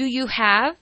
Do you have